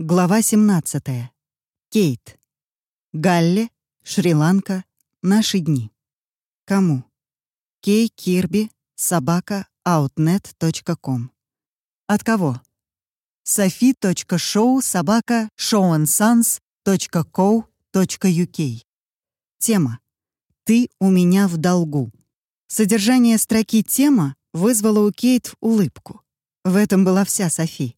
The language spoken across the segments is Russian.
Глава 17. Кейт. Галле, Шри-Ланка, наши дни. Кому? Кей Кирби, собака, outnet.com. От кого? Софи.шоу, собака, showandSons.co.uk. Тема. «Ты у меня в долгу». Содержание строки «Тема» вызвало у Кейт улыбку. В этом была вся Софи.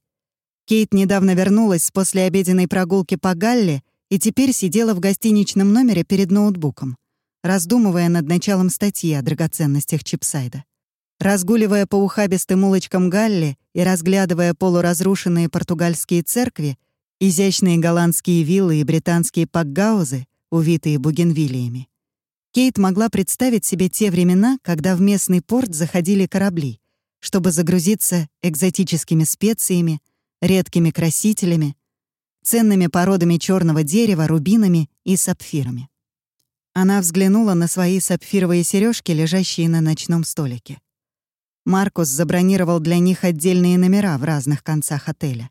Кейт недавно вернулась после обеденной прогулки по Галле и теперь сидела в гостиничном номере перед ноутбуком, раздумывая над началом статьи о драгоценностях Чипсайда. Разгуливая по ухабистым улочкам Галли и разглядывая полуразрушенные португальские церкви, изящные голландские виллы и британские пакгаузы, увитые бугенвиллиями, Кейт могла представить себе те времена, когда в местный порт заходили корабли, чтобы загрузиться экзотическими специями, редкими красителями, ценными породами черного дерева, рубинами и сапфирами. Она взглянула на свои сапфировые сережки, лежащие на ночном столике. Маркус забронировал для них отдельные номера в разных концах отеля.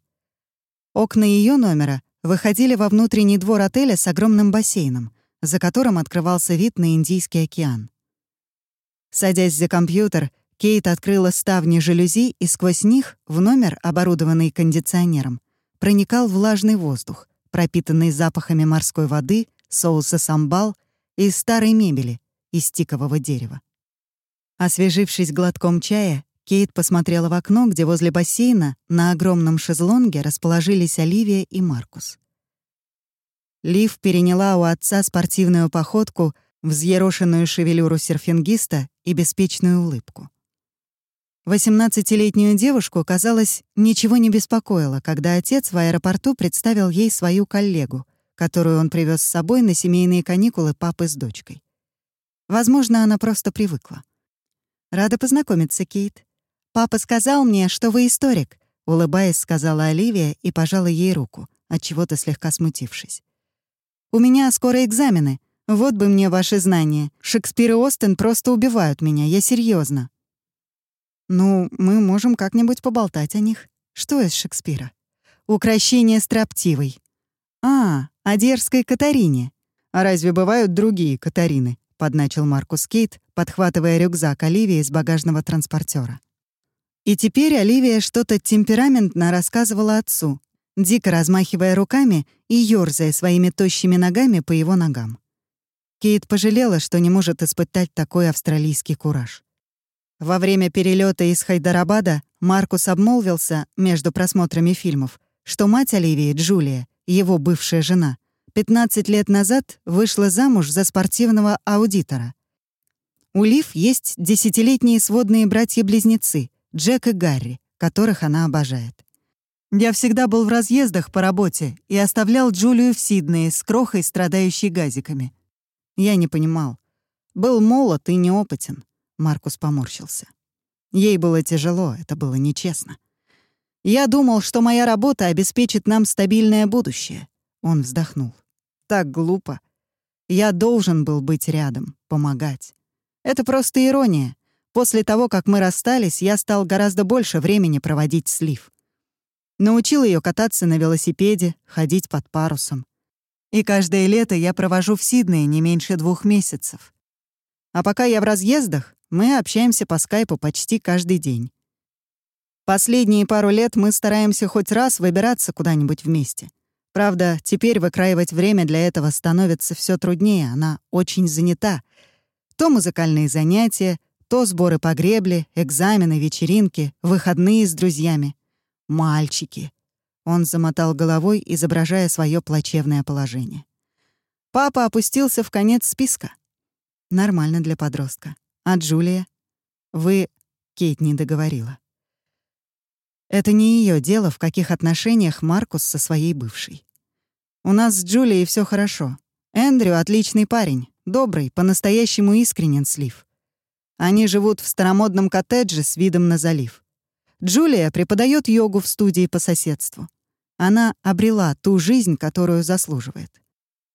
Окна ее номера выходили во внутренний двор отеля с огромным бассейном, за которым открывался вид на Индийский океан. Садясь за компьютер, Кейт открыла ставни жалюзи, и сквозь них, в номер, оборудованный кондиционером, проникал влажный воздух, пропитанный запахами морской воды, соуса самбал и старой мебели из тикового дерева. Освежившись глотком чая, Кейт посмотрела в окно, где возле бассейна на огромном шезлонге расположились Оливия и Маркус. Лив переняла у отца спортивную походку, взъерошенную шевелюру серфингиста и беспечную улыбку. Восемнадцатилетнюю девушку, казалось, ничего не беспокоило, когда отец в аэропорту представил ей свою коллегу, которую он привез с собой на семейные каникулы папы с дочкой. Возможно, она просто привыкла. «Рада познакомиться, Кейт. Папа сказал мне, что вы историк», — улыбаясь, сказала Оливия и пожала ей руку, от чего то слегка смутившись. «У меня скоро экзамены. Вот бы мне ваши знания. Шекспир и Остен просто убивают меня, я серьезно. Ну, мы можем как-нибудь поболтать о них. Что из Шекспира? Укращение строптивой. А, о дерзкой Катарине. А разве бывают другие Катарины? Подначил Маркус Кейт, подхватывая рюкзак Оливии из багажного транспортера. И теперь Оливия что-то темпераментно рассказывала отцу, дико размахивая руками и ёрзая своими тощими ногами по его ногам. Кейт пожалела, что не может испытать такой австралийский кураж. Во время перелета из Хайдарабада Маркус обмолвился между просмотрами фильмов, что мать Оливии, Джулия, его бывшая жена, 15 лет назад вышла замуж за спортивного аудитора. У Лив есть десятилетние сводные братья-близнецы, Джек и Гарри, которых она обожает. Я всегда был в разъездах по работе и оставлял Джулию в Сиднее с крохой, страдающей газиками. Я не понимал. Был молод и неопытен. Маркус поморщился. Ей было тяжело, это было нечестно. «Я думал, что моя работа обеспечит нам стабильное будущее». Он вздохнул. «Так глупо. Я должен был быть рядом, помогать. Это просто ирония. После того, как мы расстались, я стал гораздо больше времени проводить с Лив. Научил ее кататься на велосипеде, ходить под парусом. И каждое лето я провожу в Сиднее не меньше двух месяцев. А пока я в разъездах, мы общаемся по скайпу почти каждый день. Последние пару лет мы стараемся хоть раз выбираться куда-нибудь вместе. Правда, теперь выкраивать время для этого становится все труднее, она очень занята. То музыкальные занятия, то сборы по гребле, экзамены, вечеринки, выходные с друзьями. Мальчики. Он замотал головой, изображая свое плачевное положение. Папа опустился в конец списка. Нормально для подростка. А Джулия? Вы... Кейт не договорила. Это не ее дело, в каких отношениях Маркус со своей бывшей. У нас с Джулией все хорошо. Эндрю — отличный парень, добрый, по-настоящему искренен слив. Они живут в старомодном коттедже с видом на залив. Джулия преподает йогу в студии по соседству. Она обрела ту жизнь, которую заслуживает.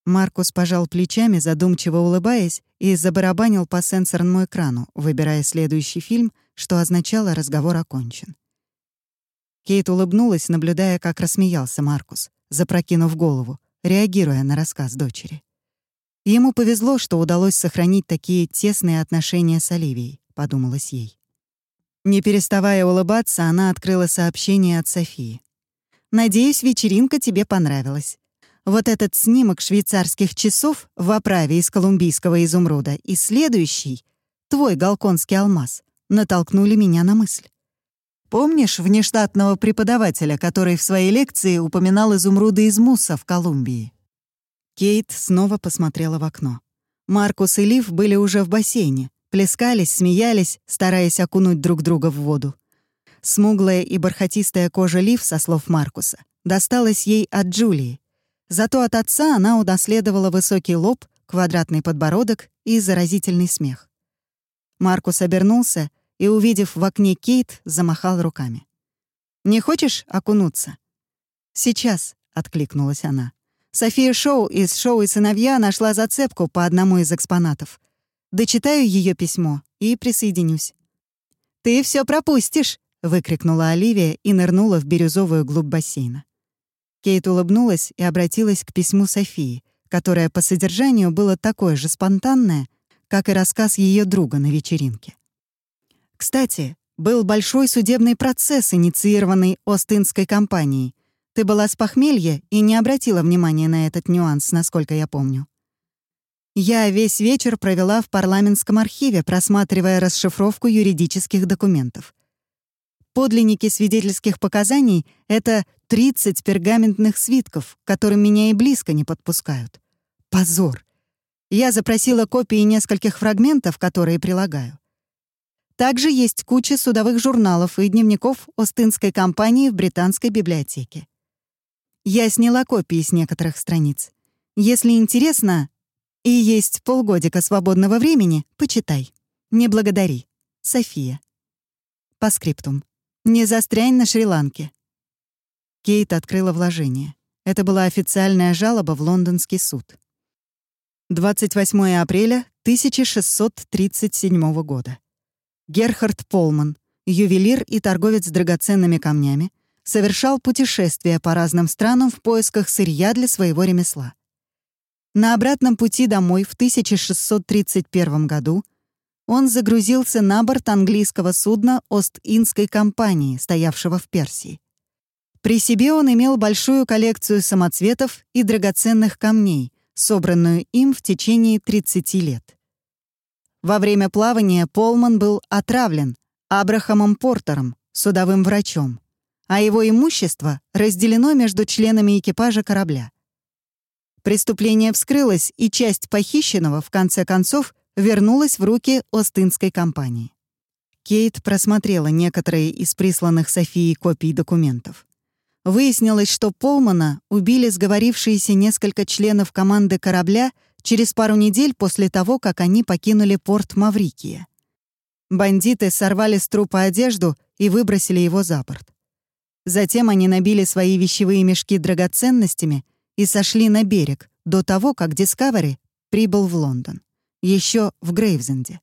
Маркус пожал плечами, задумчиво улыбаясь, и забарабанил по сенсорному экрану, выбирая следующий фильм, что означало «разговор окончен». Кейт улыбнулась, наблюдая, как рассмеялся Маркус, запрокинув голову, реагируя на рассказ дочери. Ему повезло, что удалось сохранить такие тесные отношения с Оливией, подумалось ей. Не переставая улыбаться, она открыла сообщение от Софии. «Надеюсь, вечеринка тебе понравилась. Вот этот снимок швейцарских часов в оправе из колумбийского изумруда и следующий, твой галконский алмаз, натолкнули меня на мысль. Помнишь внештатного преподавателя, который в своей лекции упоминал изумруды из Муса в Колумбии? Кейт снова посмотрела в окно. Маркус и Лив были уже в бассейне, плескались, смеялись, стараясь окунуть друг друга в воду. Смуглая и бархатистая кожа Лив, со слов Маркуса, досталась ей от Джулии. Зато от отца она унаследовала высокий лоб, квадратный подбородок и заразительный смех. Маркус обернулся и, увидев в окне Кейт, замахал руками. «Не хочешь окунуться?» «Сейчас», — откликнулась она. София Шоу из «Шоу и сыновья» нашла зацепку по одному из экспонатов. Дочитаю ее письмо и присоединюсь. «Ты все пропустишь!» — выкрикнула Оливия и нырнула в бирюзовую глубь бассейна. Кейт улыбнулась и обратилась к письму Софии, которое по содержанию было такое же спонтанное, как и рассказ ее друга на вечеринке. Кстати, был большой судебный процесс, инициированный Остинской компанией. Ты была с похмелья и не обратила внимания на этот нюанс, насколько я помню. Я весь вечер провела в парламентском архиве, просматривая расшифровку юридических документов. Подлинники свидетельских показаний — это 30 пергаментных свитков, к которым меня и близко не подпускают. Позор! Я запросила копии нескольких фрагментов, которые прилагаю. Также есть куча судовых журналов и дневников Остинской компании в Британской библиотеке. Я сняла копии с некоторых страниц. Если интересно и есть полгодика свободного времени, почитай. Не благодари. София. По скриптум. Не застрянь на Шри-Ланке. Кейт открыла вложение. Это была официальная жалоба в лондонский суд. 28 апреля 1637 года. Герхард Полман, ювелир и торговец драгоценными камнями, совершал путешествия по разным странам в поисках сырья для своего ремесла. На обратном пути домой в 1631 году он загрузился на борт английского судна Ост-Индской компании, стоявшего в Персии. При себе он имел большую коллекцию самоцветов и драгоценных камней, собранную им в течение 30 лет. Во время плавания Полман был отравлен Абрахамом Портером, судовым врачом, а его имущество разделено между членами экипажа корабля. Преступление вскрылось, и часть похищенного, в конце концов, вернулась в руки Остинской компании. Кейт просмотрела некоторые из присланных Софией копий документов. Выяснилось, что Полмана убили сговорившиеся несколько членов команды корабля через пару недель после того, как они покинули порт Маврикия. Бандиты сорвали с трупа одежду и выбросили его за борт. Затем они набили свои вещевые мешки драгоценностями и сошли на берег до того, как Дискавери прибыл в Лондон, еще в Грейвзенде.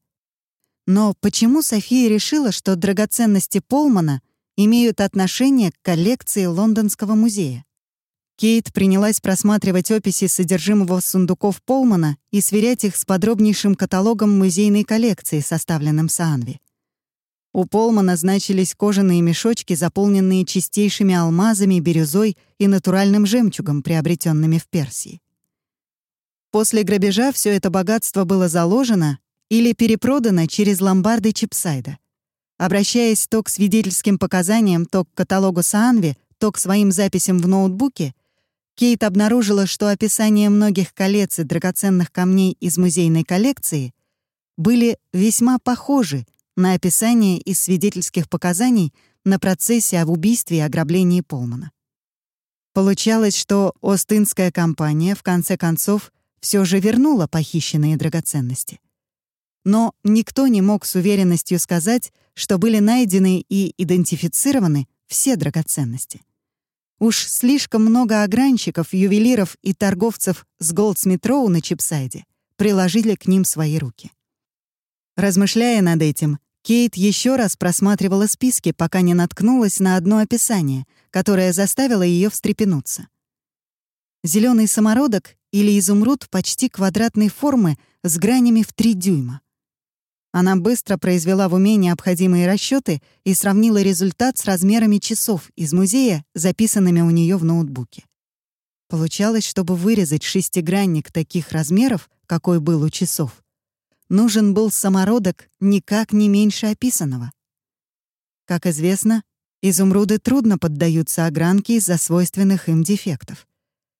Но почему София решила, что драгоценности Полмана имеют отношение к коллекции Лондонского музея? Кейт принялась просматривать описи содержимого сундуков Полмана и сверять их с подробнейшим каталогом музейной коллекции, составленным Саанви. У Полмана значились кожаные мешочки, заполненные чистейшими алмазами, бирюзой и натуральным жемчугом, приобретенными в Персии. После грабежа все это богатство было заложено или перепродано через ломбарды Чипсайда. Обращаясь то к свидетельским показаниям, то к каталогу Саанви, то к своим записям в ноутбуке, Кейт обнаружила, что описания многих колец и драгоценных камней из музейной коллекции были весьма похожи на описание из свидетельских показаний на процессе об убийстве и ограблении Полмана. Получалось, что Остинская компания в конце концов все же вернула похищенные драгоценности. Но никто не мог с уверенностью сказать, что были найдены и идентифицированы все драгоценности. Уж слишком много огранщиков, ювелиров и торговцев с Голдсмит Роу на Чипсайде приложили к ним свои руки. Размышляя над этим, Кейт еще раз просматривала списки, пока не наткнулась на одно описание, которое заставило ее встрепенуться. Зеленый самородок или изумруд почти квадратной формы с гранями в 3 дюйма. Она быстро произвела в уме необходимые расчеты и сравнила результат с размерами часов из музея, записанными у нее в ноутбуке. Получалось, чтобы вырезать шестигранник таких размеров, какой был у часов, нужен был самородок никак не меньше описанного. Как известно, изумруды трудно поддаются огранке из-за свойственных им дефектов.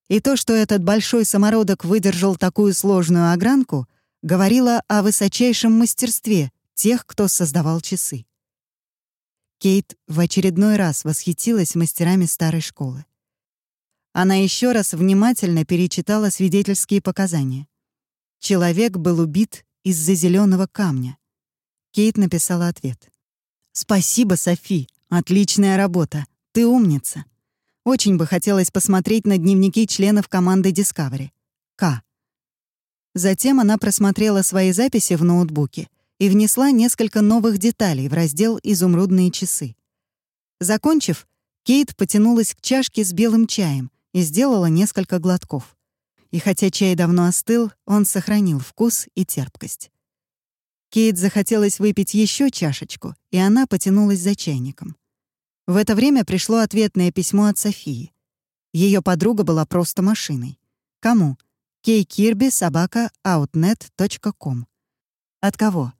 И то, что этот большой самородок выдержал такую сложную огранку, говорило о высочайшем мастерстве тех, кто создавал часы. Кейт в очередной раз восхитилась мастерами старой школы. Она еще раз внимательно перечитала свидетельские показания. Человек был убит из-за зеленого камня. Кейт написала ответ. «Спасибо, Софи. Отличная работа. Ты умница. Очень бы хотелось посмотреть на дневники членов команды Discovery. К. Затем она просмотрела свои записи в ноутбуке и внесла несколько новых деталей в раздел «Изумрудные часы». Закончив, Кейт потянулась к чашке с белым чаем и сделала несколько глотков. И хотя чай давно остыл, он сохранил вкус и терпкость. Кейт захотелось выпить еще чашечку, и она потянулась за чайником. В это время пришло ответное письмо от Софии. Ее подруга была просто машиной. Кому? Кейкирби собака outnet.com. От кого?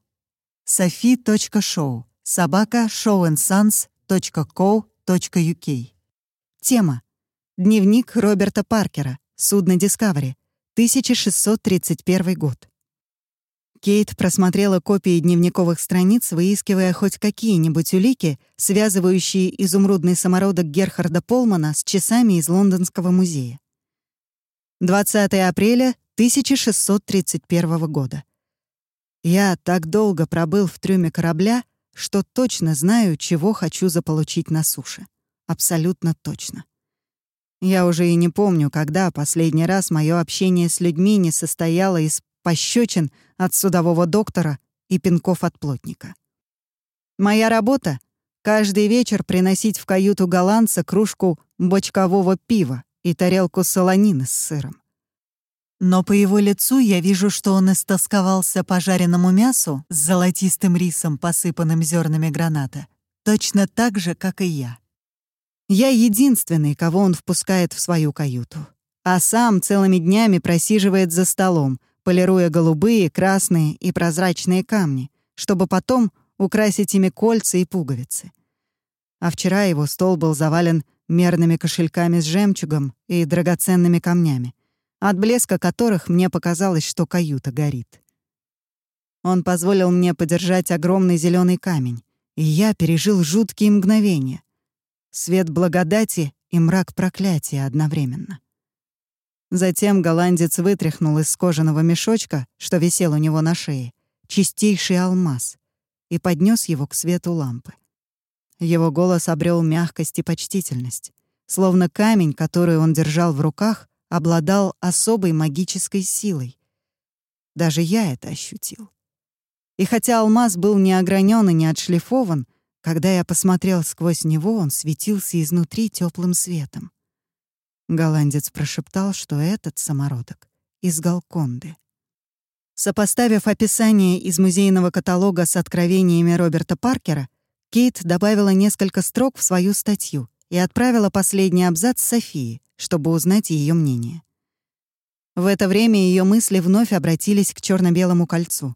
Софи.шоу собака showandSons.co.uk. Тема. Дневник Роберта Паркера. Судно Discovery. 1631 год. Кейт просмотрела копии дневниковых страниц, выискивая хоть какие-нибудь улики, связывающие изумрудный самородок Герхарда Полмана с часами из Лондонского музея. 20 апреля 1631 года. Я так долго пробыл в трюме корабля, что точно знаю, чего хочу заполучить на суше. Абсолютно точно. Я уже и не помню, когда последний раз мое общение с людьми не состояло из пощечин от судового доктора и пинков от плотника. Моя работа — каждый вечер приносить в каюту голландца кружку бочкового пива и тарелку солонины с сыром. Но по его лицу я вижу, что он истосковался по жареному мясу с золотистым рисом, посыпанным зернами граната, точно так же, как и я. Я единственный, кого он впускает в свою каюту. А сам целыми днями просиживает за столом, полируя голубые, красные и прозрачные камни, чтобы потом украсить ими кольца и пуговицы. А вчера его стол был завален мерными кошельками с жемчугом и драгоценными камнями, от блеска которых мне показалось, что каюта горит. Он позволил мне подержать огромный зеленый камень, и я пережил жуткие мгновения. Свет благодати и мрак проклятия одновременно. Затем голландец вытряхнул из кожаного мешочка, что висел у него на шее, чистейший алмаз и поднес его к свету лампы. Его голос обрел мягкость и почтительность, словно камень, который он держал в руках, обладал особой магической силой. Даже я это ощутил. И хотя алмаз был не огранен и не отшлифован, когда я посмотрел сквозь него, он светился изнутри теплым светом. Голландец прошептал, что этот самородок из Галконды. Сопоставив описание из музейного каталога с откровениями Роберта Паркера, Кейт добавила несколько строк в свою статью и отправила последний абзац Софии, чтобы узнать ее мнение. В это время ее мысли вновь обратились к черно белому кольцу.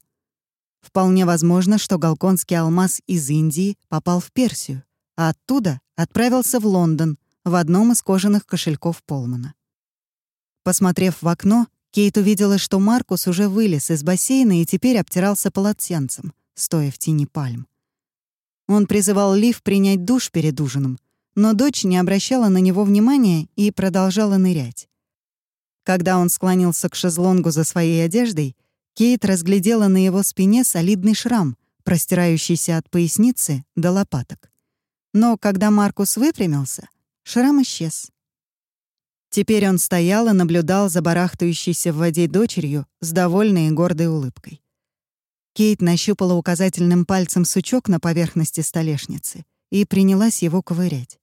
Вполне возможно, что галконский алмаз из Индии попал в Персию, а оттуда отправился в Лондон, в одном из кожаных кошельков Полмана. Посмотрев в окно, Кейт увидела, что Маркус уже вылез из бассейна и теперь обтирался полотенцем, стоя в тени пальм. Он призывал Лив принять душ перед ужином, но дочь не обращала на него внимания и продолжала нырять. Когда он склонился к шезлонгу за своей одеждой, Кейт разглядела на его спине солидный шрам, простирающийся от поясницы до лопаток. Но когда Маркус выпрямился, Шрам исчез. Теперь он стоял и наблюдал за барахтающейся в воде дочерью с довольной и гордой улыбкой. Кейт нащупала указательным пальцем сучок на поверхности столешницы и принялась его ковырять.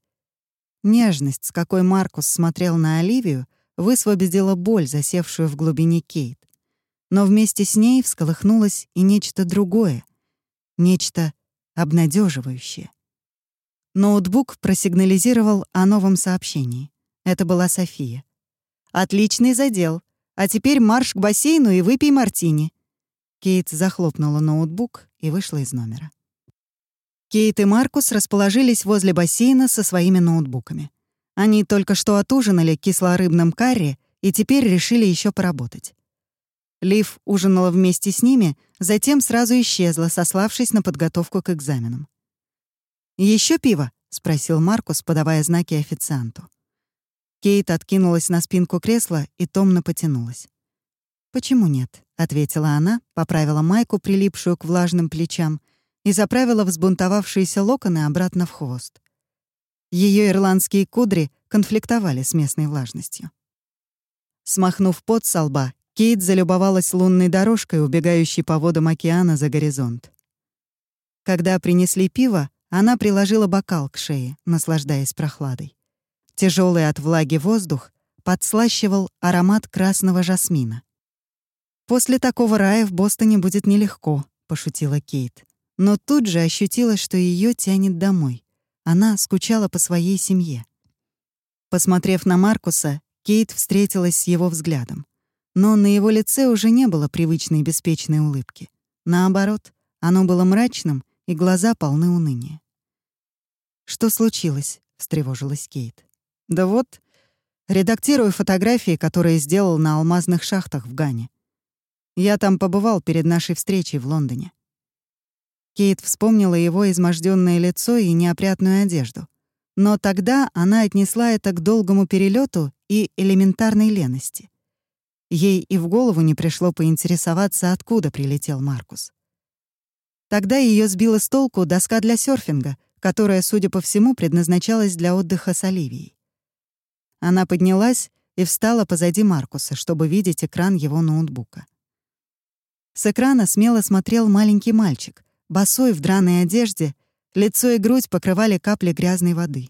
Нежность, с какой Маркус смотрел на Оливию, высвободила боль, засевшую в глубине Кейт. Но вместе с ней всколыхнулось и нечто другое, нечто обнадеживающее. Ноутбук просигнализировал о новом сообщении. Это была София. «Отличный задел. А теперь марш к бассейну и выпей мартини». Кейт захлопнула ноутбук и вышла из номера. Кейт и Маркус расположились возле бассейна со своими ноутбуками. Они только что отужинали кислорыбным карри и теперь решили еще поработать. Лив ужинала вместе с ними, затем сразу исчезла, сославшись на подготовку к экзаменам. Еще пиво?» — спросил Маркус, подавая знаки официанту. Кейт откинулась на спинку кресла и томно потянулась. «Почему нет?» — ответила она, поправила майку, прилипшую к влажным плечам, и заправила взбунтовавшиеся локоны обратно в хвост. Ее ирландские кудри конфликтовали с местной влажностью. Смахнув пот со лба, Кейт залюбовалась лунной дорожкой, убегающей по водам океана за горизонт. Когда принесли пиво, она приложила бокал к шее, наслаждаясь прохладой. Тяжелый от влаги воздух подслащивал аромат красного жасмина. «После такого рая в Бостоне будет нелегко», — пошутила Кейт. Но тут же ощутила, что ее тянет домой. Она скучала по своей семье. Посмотрев на Маркуса, Кейт встретилась с его взглядом но на его лице уже не было привычной беспечной улыбки. Наоборот, оно было мрачным, и глаза полны уныния. «Что случилось?» — встревожилась Кейт. «Да вот, редактирую фотографии, которые сделал на алмазных шахтах в Гане. Я там побывал перед нашей встречей в Лондоне». Кейт вспомнила его изможденное лицо и неопрятную одежду. Но тогда она отнесла это к долгому перелету и элементарной лености. Ей и в голову не пришло поинтересоваться, откуда прилетел Маркус. Тогда ее сбила с толку доска для серфинга, которая, судя по всему, предназначалась для отдыха с Оливией. Она поднялась и встала позади Маркуса, чтобы видеть экран его ноутбука. С экрана смело смотрел маленький мальчик, босой в драной одежде, лицо и грудь покрывали капли грязной воды.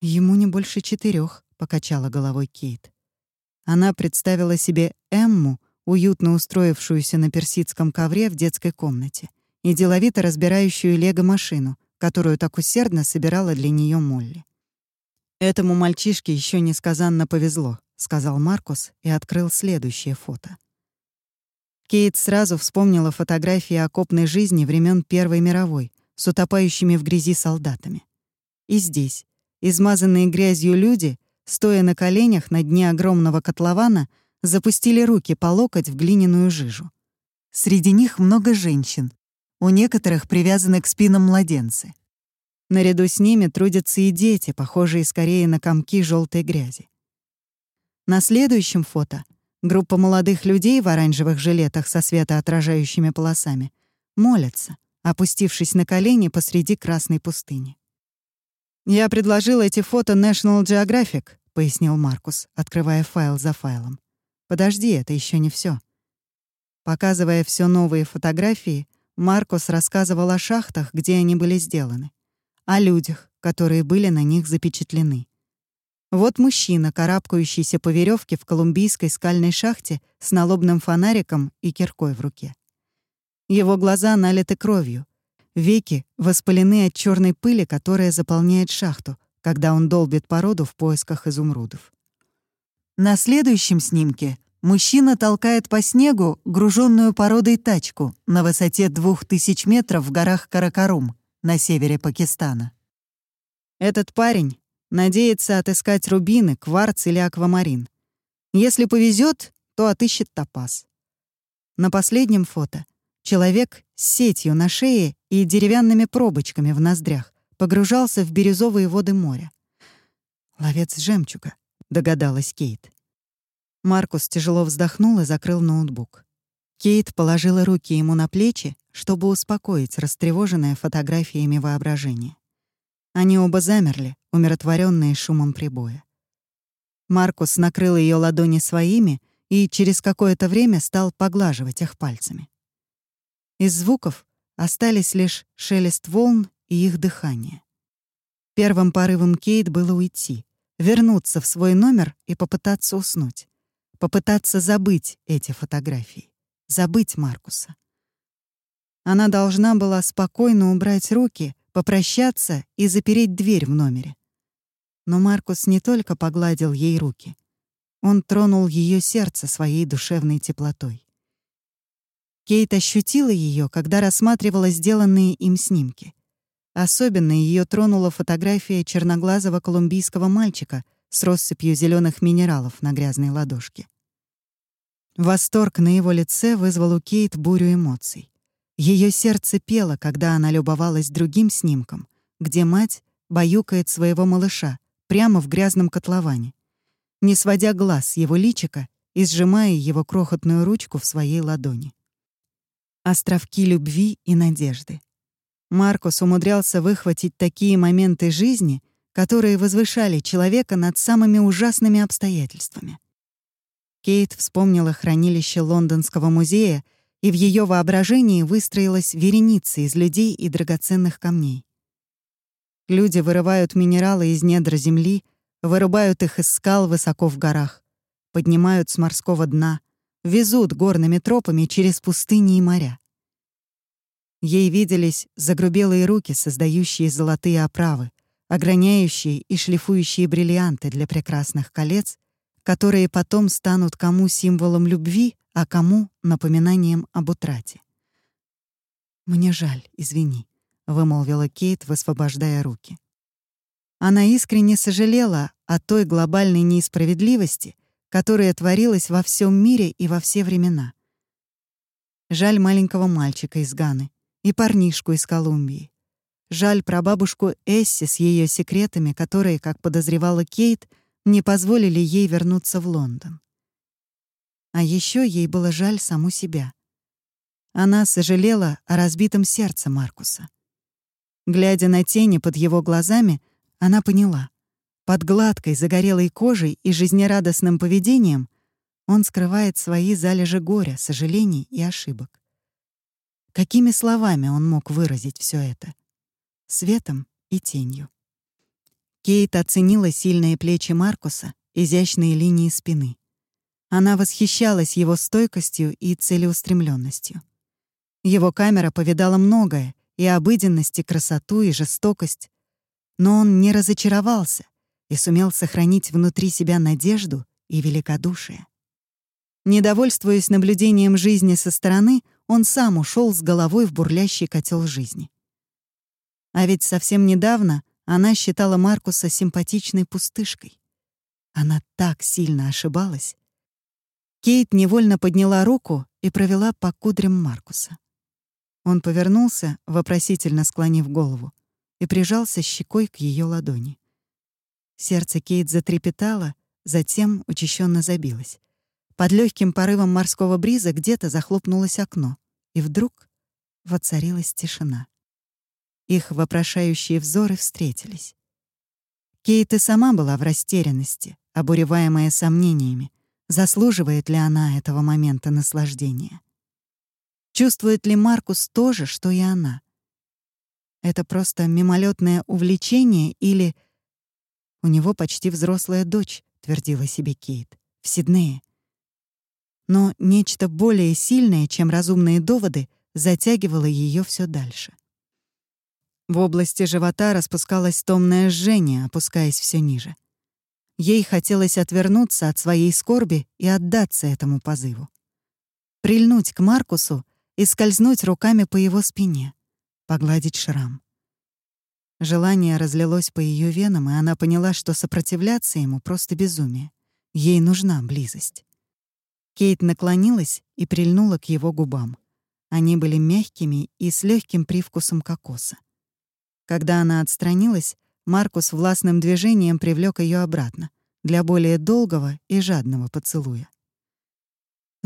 «Ему не больше четырех, покачала головой Кейт. Она представила себе Эмму, уютно устроившуюся на персидском ковре в детской комнате, и деловито разбирающую лего-машину, которую так усердно собирала для нее Молли. «Этому мальчишке еще несказанно повезло», — сказал Маркус и открыл следующее фото. Кейт сразу вспомнила фотографии окопной жизни времен Первой мировой с утопающими в грязи солдатами. И здесь, измазанные грязью люди, стоя на коленях на дне огромного котлована, запустили руки по локоть в глиняную жижу. Среди них много женщин. У некоторых привязаны к спинам младенцы. Наряду с ними трудятся и дети, похожие скорее на комки желтой грязи. На следующем фото группа молодых людей в оранжевых жилетах со светоотражающими полосами молятся, опустившись на колени посреди красной пустыни. «Я предложил эти фото National Geographic», — пояснил Маркус, открывая файл за файлом. «Подожди, это еще не все. Показывая все новые фотографии, Маркус рассказывал о шахтах, где они были сделаны, о людях, которые были на них запечатлены. Вот мужчина, карабкающийся по веревке в колумбийской скальной шахте с налобным фонариком и киркой в руке. Его глаза налиты кровью, Веки воспалены от черной пыли, которая заполняет шахту, когда он долбит породу в поисках изумрудов. На следующем снимке мужчина толкает по снегу груженную породой тачку на высоте 2000 метров в горах Каракарум на севере Пакистана. Этот парень надеется отыскать рубины, кварц или аквамарин. Если повезет, то отыщет топаз. На последнем фото человек с сетью на шее и деревянными пробочками в ноздрях, погружался в бирюзовые воды моря. «Ловец жемчуга», — догадалась Кейт. Маркус тяжело вздохнул и закрыл ноутбук. Кейт положила руки ему на плечи, чтобы успокоить растревоженное фотографиями воображение. Они оба замерли, умиротворенные шумом прибоя. Маркус накрыл ее ладони своими и через какое-то время стал поглаживать их пальцами. Из звуков Остались лишь шелест волн и их дыхание. Первым порывом Кейт было уйти, вернуться в свой номер и попытаться уснуть. Попытаться забыть эти фотографии. Забыть Маркуса. Она должна была спокойно убрать руки, попрощаться и запереть дверь в номере. Но Маркус не только погладил ей руки. Он тронул ее сердце своей душевной теплотой. Кейт ощутила ее, когда рассматривала сделанные им снимки. Особенно ее тронула фотография черноглазого колумбийского мальчика с россыпью зеленых минералов на грязной ладошке. Восторг на его лице вызвал у Кейт бурю эмоций. Ее сердце пело, когда она любовалась другим снимком, где мать баюкает своего малыша прямо в грязном котловане, не сводя глаз его личика и сжимая его крохотную ручку в своей ладони. Островки любви и надежды. Маркус умудрялся выхватить такие моменты жизни, которые возвышали человека над самыми ужасными обстоятельствами. Кейт вспомнила хранилище Лондонского музея, и в ее воображении выстроилась вереница из людей и драгоценных камней. Люди вырывают минералы из недр земли, вырубают их из скал высоко в горах, поднимают с морского дна, везут горными тропами через пустыни и моря. Ей виделись загрубелые руки, создающие золотые оправы, ограняющие и шлифующие бриллианты для прекрасных колец, которые потом станут кому символом любви, а кому — напоминанием об утрате. «Мне жаль, извини», — вымолвила Кейт, высвобождая руки. Она искренне сожалела о той глобальной неисправедливости, которая творилась во всем мире и во все времена. Жаль маленького мальчика из Ганы, и парнишку из Колумбии. Жаль про бабушку Эсси с ее секретами, которые, как подозревала Кейт, не позволили ей вернуться в Лондон. А еще ей было жаль саму себя. Она сожалела о разбитом сердце Маркуса. Глядя на тени под его глазами, она поняла. Под гладкой загорелой кожей и жизнерадостным поведением он скрывает свои залежи горя, сожалений и ошибок. Какими словами он мог выразить все это? Светом и тенью. Кейт оценила сильные плечи Маркуса, изящные линии спины. Она восхищалась его стойкостью и целеустремленностью. Его камера повидала многое, и обыденность, и красоту, и жестокость. Но он не разочаровался и сумел сохранить внутри себя надежду и великодушие. Недовольствуясь наблюдением жизни со стороны, он сам ушел с головой в бурлящий котел жизни. А ведь совсем недавно она считала Маркуса симпатичной пустышкой. Она так сильно ошибалась. Кейт невольно подняла руку и провела по кудрям Маркуса. Он повернулся, вопросительно склонив голову, и прижался щекой к ее ладони. Сердце Кейт затрепетало, затем учащенно забилось. Под легким порывом морского бриза где-то захлопнулось окно, и вдруг воцарилась тишина. Их вопрошающие взоры встретились. Кейт и сама была в растерянности, обуреваемая сомнениями, заслуживает ли она этого момента наслаждения. Чувствует ли Маркус то же, что и она? Это просто мимолетное увлечение или... «У него почти взрослая дочь», — твердила себе Кейт, — «в Сиднее но нечто более сильное, чем разумные доводы, затягивало ее все дальше. В области живота распускалось томное жжение, опускаясь все ниже. Ей хотелось отвернуться от своей скорби и отдаться этому позыву. Прильнуть к Маркусу и скользнуть руками по его спине, погладить шрам. Желание разлилось по ее венам, и она поняла, что сопротивляться ему просто безумие. Ей нужна близость. Кейт наклонилась и прильнула к его губам. Они были мягкими и с легким привкусом кокоса. Когда она отстранилась, Маркус властным движением привлек ее обратно для более долгого и жадного поцелуя.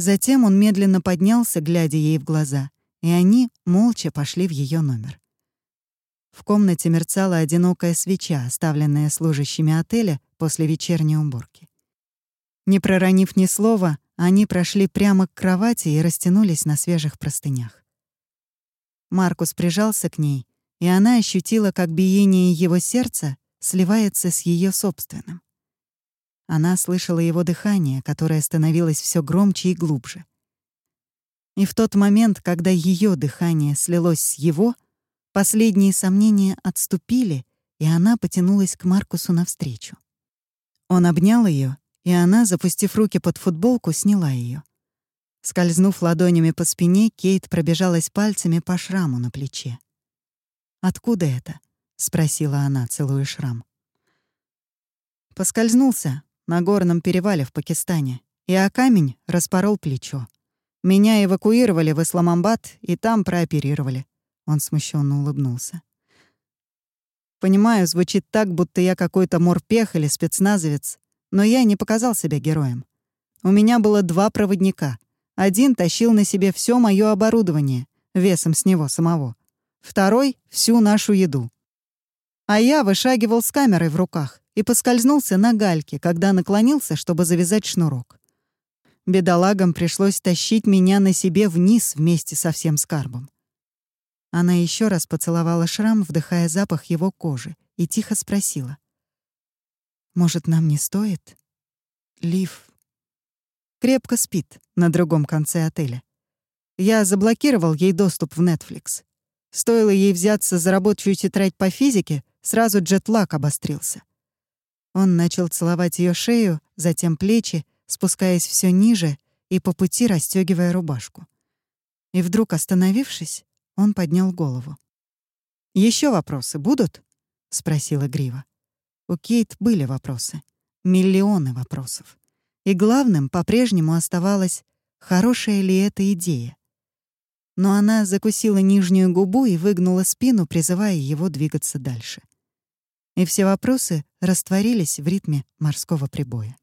Затем он медленно поднялся, глядя ей в глаза, и они молча пошли в ее номер. В комнате мерцала одинокая свеча, оставленная служащими отеля после вечерней уборки. Не проронив ни слова, они прошли прямо к кровати и растянулись на свежих простынях. Маркус прижался к ней, и она ощутила, как биение его сердца сливается с ее собственным. Она слышала его дыхание, которое становилось все громче и глубже. И в тот момент, когда ее дыхание слилось с его, последние сомнения отступили, и она потянулась к Маркусу навстречу. Он обнял ее, и она, запустив руки под футболку, сняла ее. Скользнув ладонями по спине, Кейт пробежалась пальцами по шраму на плече. «Откуда это?» — спросила она, целуя шрам. Поскользнулся на горном перевале в Пакистане, и о камень распорол плечо. Меня эвакуировали в Исламабад и там прооперировали. Он смущенно улыбнулся. Понимаю, звучит так, будто я какой-то морпех или спецназовец, но я не показал себя героем. У меня было два проводника. Один тащил на себе все мое оборудование, весом с него самого. Второй — всю нашу еду. А я вышагивал с камерой в руках и поскользнулся на гальке, когда наклонился, чтобы завязать шнурок. Бедолагам пришлось тащить меня на себе вниз вместе со всем скарбом. Она еще раз поцеловала шрам, вдыхая запах его кожи, и тихо спросила. «Может, нам не стоит?» Лив крепко спит на другом конце отеля. Я заблокировал ей доступ в Netflix. Стоило ей взяться за рабочую тетрадь по физике, сразу джетлаг обострился. Он начал целовать ее шею, затем плечи, спускаясь все ниже и по пути расстегивая рубашку. И вдруг, остановившись, он поднял голову. Еще вопросы будут?» — спросила Грива. У Кейт были вопросы. Миллионы вопросов. И главным по-прежнему оставалось, хорошая ли эта идея. Но она закусила нижнюю губу и выгнула спину, призывая его двигаться дальше. И все вопросы растворились в ритме морского прибоя.